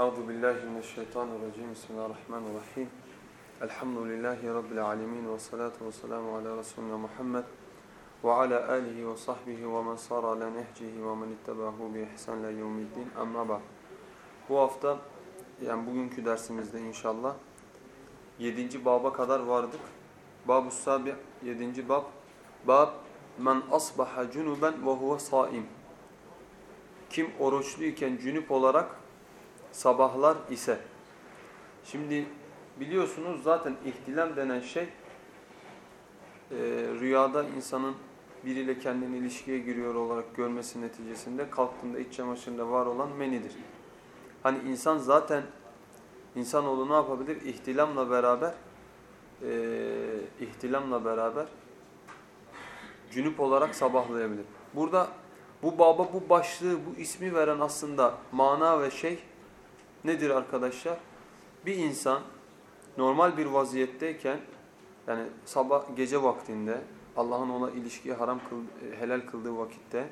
Euzu billahi mineşşeytanirracim. Bismillahirrahmanirrahim. Elhamdülillahi rabbil alamin ve salatu vesselamu ala resulina Muhammed ve ala alihi ve sahbihi ve men sara ala nehcihi ve men ittabahu bi ihsan ila yevmiddin. Amma ba'd. Bu hafta yani bugünkü dersimizde inşallah 7. baba kadar vardık. Babu sabi 7. bab. Bab men asbaha cunuben ve huve saim. Kim oruçluyken cünüp olarak sabahlar ise. Şimdi biliyorsunuz zaten ihtilam denen şey e, rüyada insanın biriyle kendini ilişkiye giriyor olarak görmesi neticesinde kalktığında iç çamaşırında var olan menidir. Hani insan zaten insanoğlu ne yapabilir? İhtilamla beraber e, ihtilamla beraber cünüp olarak sabahlayabilir. Burada bu baba bu başlığı bu ismi veren aslında mana ve şey nedir arkadaşlar? Bir insan normal bir vaziyetteyken yani sabah gece vaktinde Allah'ın ona ilişkiyi haram kıl, helal kıldığı vakitte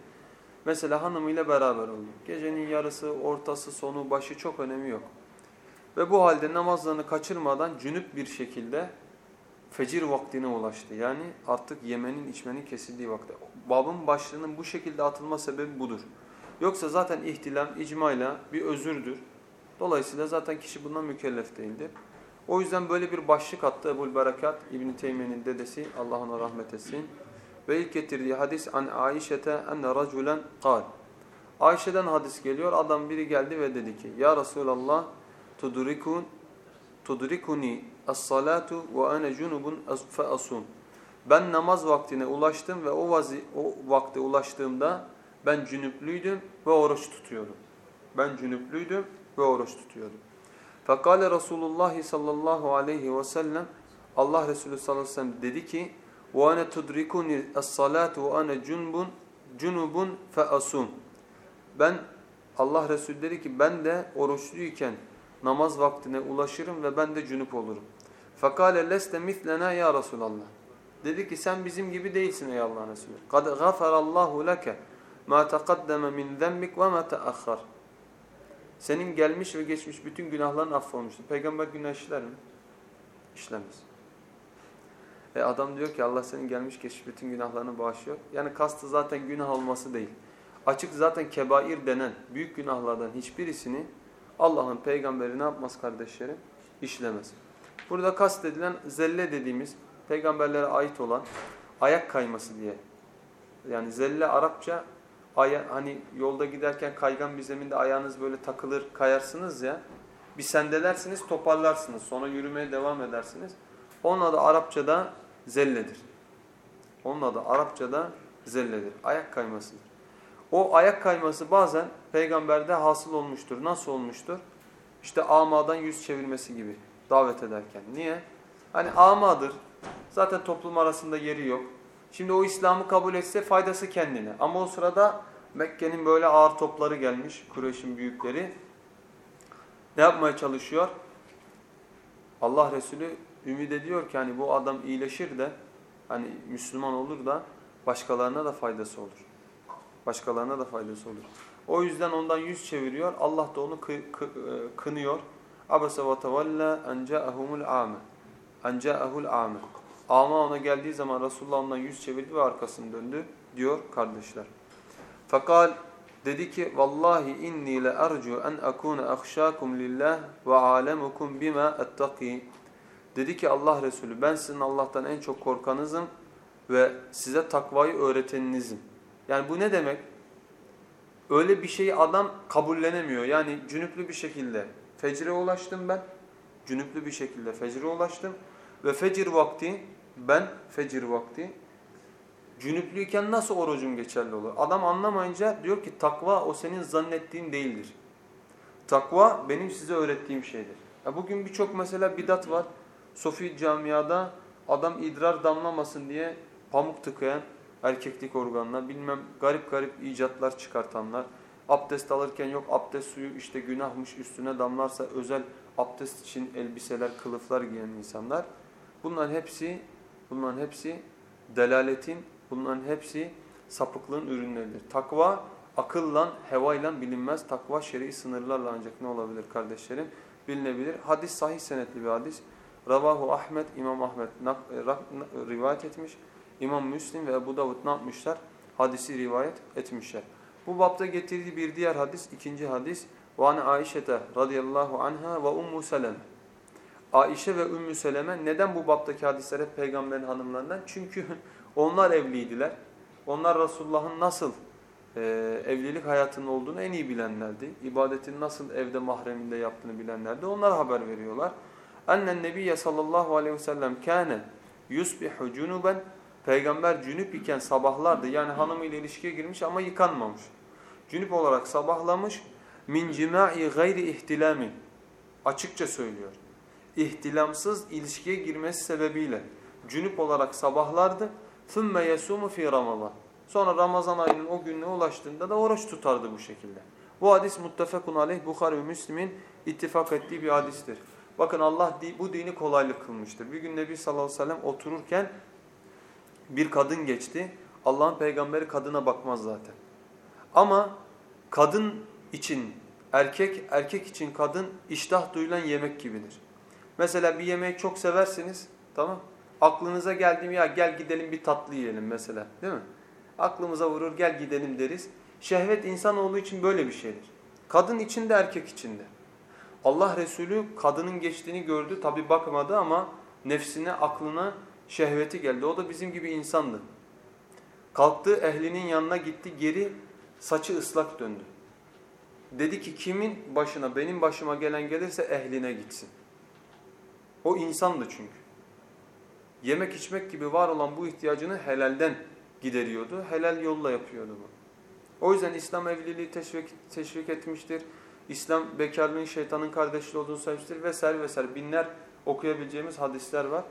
mesela hanımıyla beraber oldu. Gecenin yarısı, ortası, sonu, başı çok önemi yok. Ve bu halde namazlarını kaçırmadan cünüp bir şekilde fecir vaktine ulaştı. Yani artık yemenin içmenin kesildiği vakti. Babın başlığının bu şekilde atılma sebebi budur. Yoksa zaten ihtilam icmayla bir özürdür. Dolayısıyla zaten kişi bundan mükellef değildir. O yüzden böyle bir başlık attı Ebu'l Berekat İbn Teymiye'nin dedesi Allah ona rahmet etsin. Ve ilk getirdiği hadis an Aişete enne raculen kal. Ayşe'den hadis geliyor. Adam biri geldi ve dedi ki: "Ya Resulallah, tudrikun tudrikuni as-salatu ve ana junubun fa asum." Ben namaz vaktine ulaştım ve o vazi o vakte ulaştığımda ben cünüplüydüm ve oruç tutuyordum. Ben cünüplüydüm ve oruç tutuyordum. Fekale Resulullah sallallahu aleyhi ve sellem Allah Resulü sallallahu aleyhi ve sellem dedi ki وَاَنَا تُدْرِكُنِ الصَّلَاةُ وَاَنَا جُنْبٌ جُنُبٌ فَأَسُونَ Ben Allah Resulü dedi ki ben de oruçluyken namaz vaktine ulaşırım ve ben de cünüp olurum. فَقَالَ لَسْتَ مِثْلَنَا ya Resulallah. Dedi ki sen bizim gibi değilsin ey Allah Resulü. قَدْ غَفَرَ اللّٰهُ لَكَ مَا تَقَدَّمَ مِنْ ذَنْبِكَ وَمَا تَأَخَّرَ senin gelmiş ve geçmiş bütün günahların affolmuştur. Peygamber günah işler mi? İşlemez. E adam diyor ki Allah senin gelmiş geçmiş bütün günahlarını bağışlıyor. Yani kastı zaten günah olması değil. Açık zaten kebair denen büyük günahlardan hiçbirisini Allah'ın peygamberi ne yapmaz kardeşlerim? İşlemez. Burada kast edilen zelle dediğimiz peygamberlere ait olan ayak kayması diye. Yani zelle Arapça aya, hani yolda giderken kaygan bir zeminde ayağınız böyle takılır kayarsınız ya. Bir sendelersiniz toparlarsınız sonra yürümeye devam edersiniz. Onun adı Arapçada zelledir. Onun adı Arapçada zelledir. Ayak kaymasıdır. O ayak kayması bazen peygamberde hasıl olmuştur. Nasıl olmuştur? İşte amadan yüz çevirmesi gibi davet ederken. Niye? Hani amadır. Zaten toplum arasında yeri yok. Şimdi o İslam'ı kabul etse faydası kendine. Ama o sırada Mekke'nin böyle ağır topları gelmiş. Kureyş'in büyükleri. Ne yapmaya çalışıyor? Allah Resulü ümit ediyor ki hani bu adam iyileşir de hani Müslüman olur da başkalarına da faydası olur. Başkalarına da faydası olur. O yüzden ondan yüz çeviriyor. Allah da onu kı, kı, e, kınıyor. Abese ve tevalla en ca'ahumul ame. En ame. Ama ona geldiği zaman Resulullah ondan yüz çevirdi ve arkasını döndü diyor kardeşler. Fakal dedi ki vallahi inni la arju en akuna akhshakum lillah ve alemukum bima ettaqi. Dedi ki Allah Resulü ben sizin Allah'tan en çok korkanızım ve size takvayı öğreteninizim. Yani bu ne demek? Öyle bir şeyi adam kabullenemiyor. Yani cünüplü bir şekilde fecre ulaştım ben. Cünüplü bir şekilde fecre ulaştım. Ve fecir vakti ben fecir vakti cünüplüyken nasıl orucum geçerli olur? Adam anlamayınca diyor ki takva o senin zannettiğin değildir. Takva benim size öğrettiğim şeydir. Ya bugün birçok mesela bidat var. Sofi camiada adam idrar damlamasın diye pamuk tıkayan erkeklik organına bilmem garip garip icatlar çıkartanlar. Abdest alırken yok abdest suyu işte günahmış üstüne damlarsa özel abdest için elbiseler, kılıflar giyen insanlar. Bunların hepsi Bunların hepsi delaletin, bunların hepsi sapıklığın ürünleridir. Takva akılla, hevayla bilinmez. Takva şer'i sınırlarla ancak ne olabilir kardeşlerim? Bilinebilir. Hadis sahih senetli bir hadis. Ravahu Ahmet, İmam Ahmet e, rivayet etmiş. İmam Müslim ve Ebu Davud ne yapmışlar? Hadisi rivayet etmişler. Bu bapta getirdiği bir diğer hadis, ikinci hadis. Ve an Aişete radıyallahu anha ve Ummu Seleme. Aişe ve Ümmü Seleme neden bu baptaki hadisler hep peygamberin hanımlarından? Çünkü onlar evliydiler. Onlar Resulullah'ın nasıl e, evlilik hayatının olduğunu en iyi bilenlerdi. İbadetin nasıl evde mahreminde yaptığını bilenlerdi. Onlar haber veriyorlar. Annen Nebiye sallallahu aleyhi ve sellem kâne yusbihu cunuben Peygamber cünüp iken sabahlardı. Yani hanımıyla ilişkiye girmiş ama yıkanmamış. Cünüp olarak sabahlamış. Min cimai gayri ihtilami. Açıkça söylüyor İhtilamsız ilişkiye girmesi sebebiyle cünüp olarak sabahlardı. ثُمَّ يَسُومُ فِي Ramazan. Sonra Ramazan ayının o gününe ulaştığında da oruç tutardı bu şekilde. Bu hadis muttefakun aleyh Bukhari ve Müslim'in ittifak ettiği bir hadistir. Bakın Allah bu dini kolaylık kılmıştır. Bir gün Nebi sallallahu aleyhi ve sellem otururken bir kadın geçti. Allah'ın peygamberi kadına bakmaz zaten. Ama kadın için erkek, erkek için kadın iştah duyulan yemek gibidir. Mesela bir yemeği çok seversiniz, tamam Aklınıza geldi mi ya gel gidelim bir tatlı yiyelim mesela, değil mi? Aklımıza vurur gel gidelim deriz. Şehvet insanoğlu için böyle bir şeydir. Kadın için de erkek için de. Allah Resulü kadının geçtiğini gördü, tabi bakmadı ama nefsine, aklına şehveti geldi. O da bizim gibi insandı. Kalktı ehlinin yanına gitti geri saçı ıslak döndü. Dedi ki kimin başına benim başıma gelen gelirse ehline gitsin. O insandı çünkü. Yemek içmek gibi var olan bu ihtiyacını helalden gideriyordu. Helal yolla yapıyordu bu. O yüzden İslam evliliği teşvik, teşvik etmiştir. İslam bekarlığın şeytanın kardeşliği olduğunu söylemiştir vesaire vesaire. Binler okuyabileceğimiz hadisler var.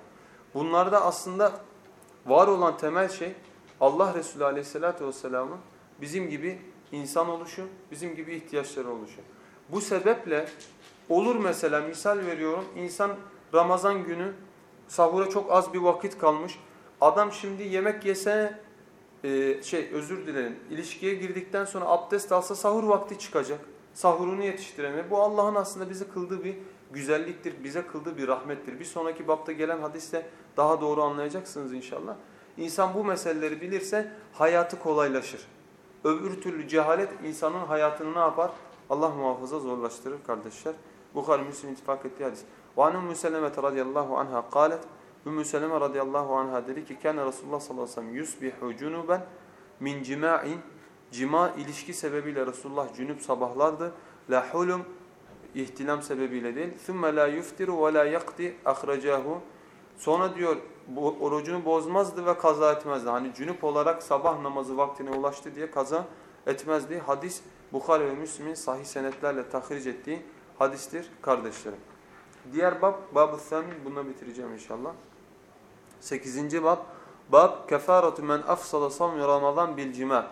Bunlarda aslında var olan temel şey Allah Resulü Aleyhisselatü vesselamın bizim gibi insan oluşu, bizim gibi ihtiyaçları oluşu. Bu sebeple olur mesela misal veriyorum insan Ramazan günü sahura çok az bir vakit kalmış. Adam şimdi yemek yese e, şey özür dilerim ilişkiye girdikten sonra abdest alsa sahur vakti çıkacak. Sahurunu yetiştiremiyor. Bu Allah'ın aslında bizi kıldığı bir güzelliktir, bize kıldığı bir rahmettir. Bir sonraki bapta gelen hadiste daha doğru anlayacaksınız inşallah. İnsan bu meseleleri bilirse hayatı kolaylaşır. Öbür türlü cehalet insanın hayatını ne yapar? Allah muhafaza zorlaştırır kardeşler. Bukhari Müslim ittifak ettiği hadis. Ve an Ümmü radıyallahu anha kâlet. Ümmü Seleme radıyallahu anha dedi ki Kâne Resulullah sallallahu aleyhi ve sellem yusbihu cunuben min cima'in Cima ilişki sebebiyle Resulullah cünüp sabahlardı. La hulum ihtilam sebebiyle değil. Thumma la yuftiru ve la yakti ahracahu. Sonra diyor bu orucunu bozmazdı ve kaza etmezdi. Hani cünüp olarak sabah namazı vaktine ulaştı diye kaza etmezdi. Hadis Bukhari ve Müslim'in sahih senetlerle tahric ettiği hadistir kardeşlerim. Diğer bab, bab-ı semin bitireceğim inşallah. Sekizinci bab, bab kefaratu men afsala savmi ramazan bil cima.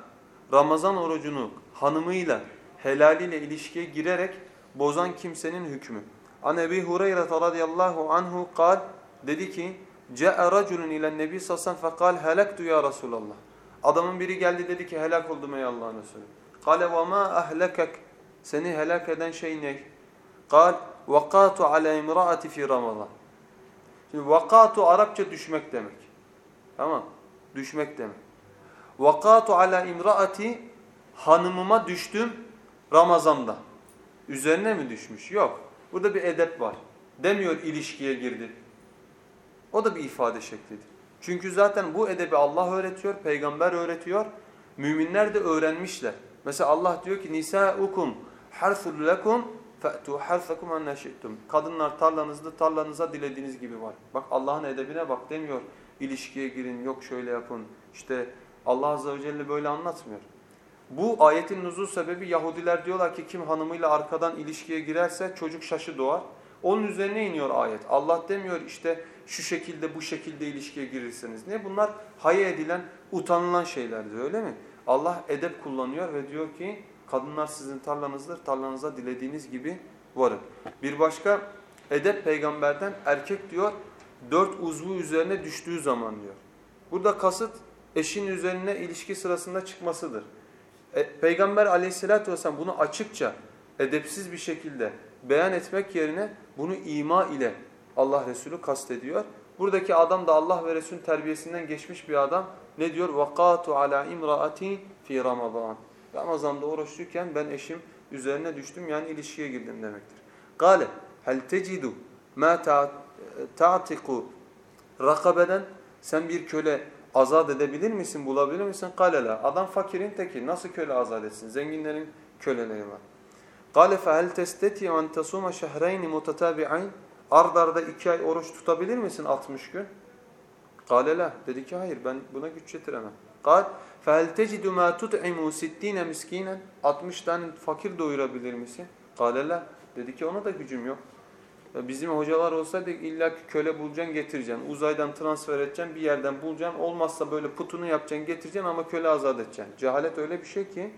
Ramazan orucunu hanımıyla, helaliyle ilişkiye girerek bozan kimsenin hükmü. An Ebi Hureyre radıyallahu anhu kal dedi ki Ce'e raculun ile nebi sallallahu fekal helaktu ya Resulallah. Adamın biri geldi dedi ki helak oldum ey Allah'ın Resulü. Kale ve ma ahlekek seni helak eden şey ne? Kal vakatu ala imraati fi Ramazan. Şimdi vakatu Arapça düşmek demek. Tamam? Düşmek demek. Vakatu ala imraati hanımıma düştüm Ramazan'da. Üzerine mi düşmüş? Yok. Burada bir edep var. Demiyor ilişkiye girdi. O da bir ifade şeklidir. Çünkü zaten bu edebi Allah öğretiyor, peygamber öğretiyor. Müminler de öğrenmişler. Mesela Allah diyor ki nisaukum harsul lekum fe'tu harsakum en Kadınlar tarlanızda tarlanıza dilediğiniz gibi var. Bak Allah'ın edebine bak demiyor. İlişkiye girin, yok şöyle yapın. İşte Allah azze ve celle böyle anlatmıyor. Bu ayetin nuzul sebebi Yahudiler diyorlar ki kim hanımıyla arkadan ilişkiye girerse çocuk şaşı doğar. Onun üzerine iniyor ayet. Allah demiyor işte şu şekilde bu şekilde ilişkiye girirseniz. Ne bunlar? Hayal edilen, utanılan şeylerdir öyle mi? Allah edep kullanıyor ve diyor ki kadınlar sizin tarlanızdır. Tarlanıza dilediğiniz gibi varın. Bir başka edep peygamberden erkek diyor dört uzvu üzerine düştüğü zaman diyor. Burada kasıt eşin üzerine ilişki sırasında çıkmasıdır E, Peygamber aleyhissalatü vesselam bunu açıkça, edepsiz bir şekilde beyan etmek yerine bunu ima ile Allah Resulü kastediyor. Buradaki adam da Allah ve Resulün terbiyesinden geçmiş bir adam. Ne diyor? وَقَاتُ عَلَى اِمْرَأَتِي فِي رَمَضَانِ Ramazan'da oruç ben eşim üzerine düştüm yani ilişkiye girdim demektir. Gale hel tecidu ma ta'tiku rakabeden sen bir köle azat edebilir misin, bulabilir misin? Kalela. Adam fakirin teki. Nasıl köle azat etsin? Zenginlerin köleleri var. Kale fehel testeti an tasuma şehreyni mutatabi'ayn. Ard arda iki ay oruç tutabilir misin 60 gün? Kalela. Dedi ki hayır ben buna güç yetiremem. Kal tecidu ma tut'imu sittine miskinen. 60 tane fakir doyurabilir misin? Kale la. Dedi ki ona da gücüm yok. Bizim hocalar olsaydı illa ki köle bulacaksın getireceksin. Uzaydan transfer edeceksin bir yerden bulacaksın. Olmazsa böyle putunu yapacaksın getireceksin ama köle azat edeceksin. Cehalet öyle bir şey ki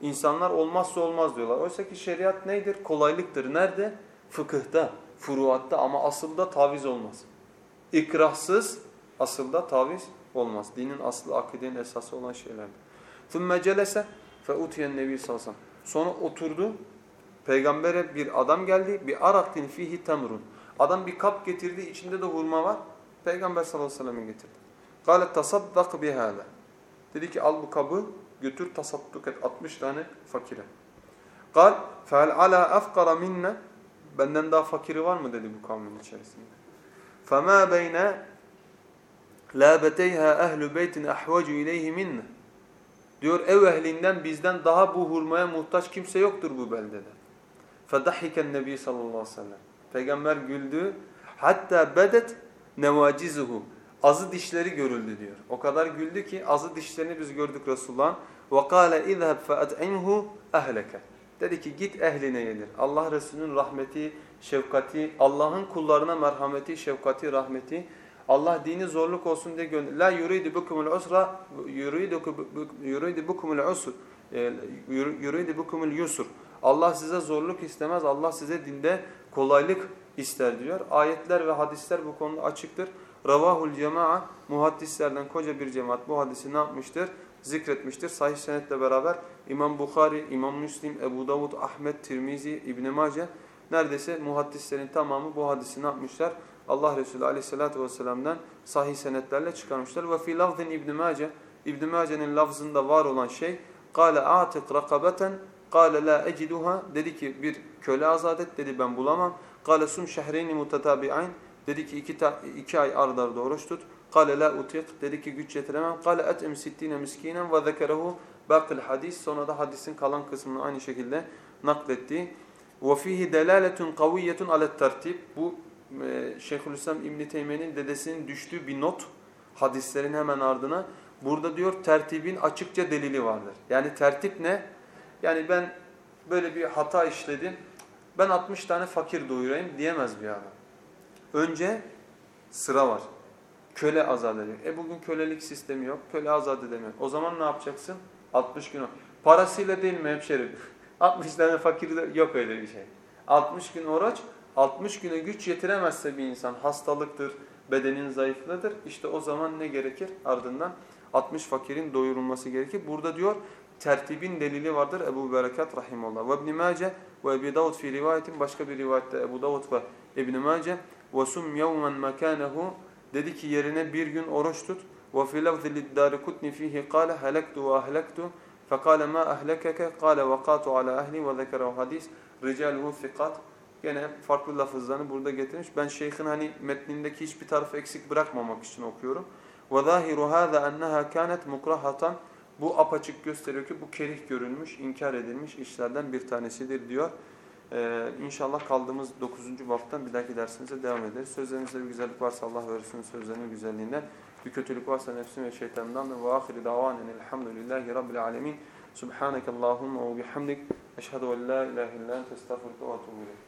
insanlar olmazsa olmaz diyorlar. Oysa ki şeriat nedir? Kolaylıktır. Nerede? Fıkıhta, furuatta ama asılda taviz olmaz. İkrahsız asılda taviz olmaz. Dinin aslı, akidenin esası olan şeylerdir. ثُمَّ جَلَسَ فَاُتِيَ النَّبِي sallallahu Sonra oturdu Peygambere bir adam geldi. Bir araktin fihi temrun. Adam bir kap getirdi. içinde de hurma var. Peygamber sallallahu aleyhi ve sellem'e getirdi. Kâle tasaddak bihâle. Dedi ki al bu kabı götür tasadduk et 60 tane fakire. Kal fel ala afkara minne benden daha fakiri var mı dedi bu kavmin içerisinde. Fema beyne lâbeteyha ehlu beytin ahvacu ileyhi minne. Diyor ev ehlinden bizden daha bu hurmaya muhtaç kimse yoktur bu beldede. فَدَحِكَ النَّبِي sallallahu aleyhi ve sellem. Peygamber güldü. Hatta bedet nevacizuhu. Azı dişleri görüldü diyor. O kadar güldü ki azı dişlerini biz gördük Resulullah'ın. وَقَالَ اِذْهَبْ فَاَدْعِنْهُ اَهْلَكَ Dedi ki git ehline yedir. Allah Resulü'nün rahmeti, şefkati, Allah'ın kullarına merhameti, şefkati, rahmeti. Allah dini zorluk olsun diye gönder. La yuridu bukumul usra yuridu bukumul usr yuridu bukumul yusr. Allah size zorluk istemez. Allah size dinde kolaylık ister diyor. Ayetler ve hadisler bu konuda açıktır. Ravahul cema'a muhaddislerden koca bir cemaat bu hadisi ne yapmıştır? Zikretmiştir. Sahih senetle beraber İmam Bukhari, İmam Müslim, Ebu Davud, Ahmet, Tirmizi, İbn Mace neredeyse muhaddislerin tamamı bu hadisi ne yapmışlar? Allah Resulü aleyhissalatu vesselam'dan sahih senetlerle çıkarmışlar. Ve fi lafzin İbn Mace, İbn Mace'nin lafzında var olan şey قَالَ اَعْتِقْ رَقَبَةً قَالَ لَا اَجِدُهَا Dedi ki bir köle azat et dedi ben bulamam. قَالَ سُمْ شَهْرَيْنِ مُتَتَابِعَيْنِ Dedi ki iki, iki ay ard arda oruç tut. قَالَ لَا اُتِقْ Dedi ki güç yetiremem. قَالَ اَتْاِمْ سِتِّينَ مِسْكِينًا وَذَكَرَهُ بَاقِ hadis Sonra da hadisin kalan kısmını aynı şekilde nakletti. وَفِيهِ دَلَالَةٌ قَوِيَّةٌ عَلَى التَّرْتِيبِ Bu e, Şeyhülislam İbn Teymiye'nin dedesinin düştüğü bir not hadislerin hemen ardına. Burada diyor tertibin açıkça delili vardır. Yani tertip ne? Yani ben böyle bir hata işledim. Ben 60 tane fakir doyurayım diyemez bir adam. Önce sıra var. Köle azat ediyor. E bugün kölelik sistemi yok. Köle azat edemiyor. O zaman ne yapacaksın? 60 gün. Parasıyla değil mi hemşerim? 60 tane fakir yok öyle bir şey. 60 gün oruç, 60 güne güç yetiremezse bir insan hastalıktır, bedenin zayıflığıdır. İşte o zaman ne gerekir? Ardından 60 fakirin doyurulması gerekir. Burada diyor tertibin delili vardır Ebu Berekat rahimullah. Ve İbn Mace ve Ebu Davud fi rivayetin başka bir rivayette Ebu Davud ve İbn Mace ve sum yevmen mekanehu dedi ki yerine bir gün oruç tut. Ve fi lafzi liddarikutni fihi kâle helektu ve ahlektu fekâle ma ahlekeke kâle vakatu ala ahli ve zekerehu hadis ricaluhu fikat Gene farklı lafızlarını burada getirmiş. Ben şeyhin hani metnindeki hiçbir tarafı eksik bırakmamak için okuyorum. وَظَاهِرُ هَذَا اَنَّهَا كَانَتْ مُكْرَهَةً bu apaçık gösteriyor ki bu kerih görülmüş, inkar edilmiş işlerden bir tanesidir diyor. Ee, inşallah kaldığımız 9. baptan bir dahaki dersimize devam ederiz. Sözlerinizde bir güzellik varsa Allah ve Resulünün sözlerinin güzelliğinden, bir kötülük varsa nefsim ve şeytanından da ve ahiri davanen elhamdülillahi rabbil alemin. Subhaneke Allahumma ve bihamdik. Eşhedü en la ilahe illa ente estağfurullah ve etûbü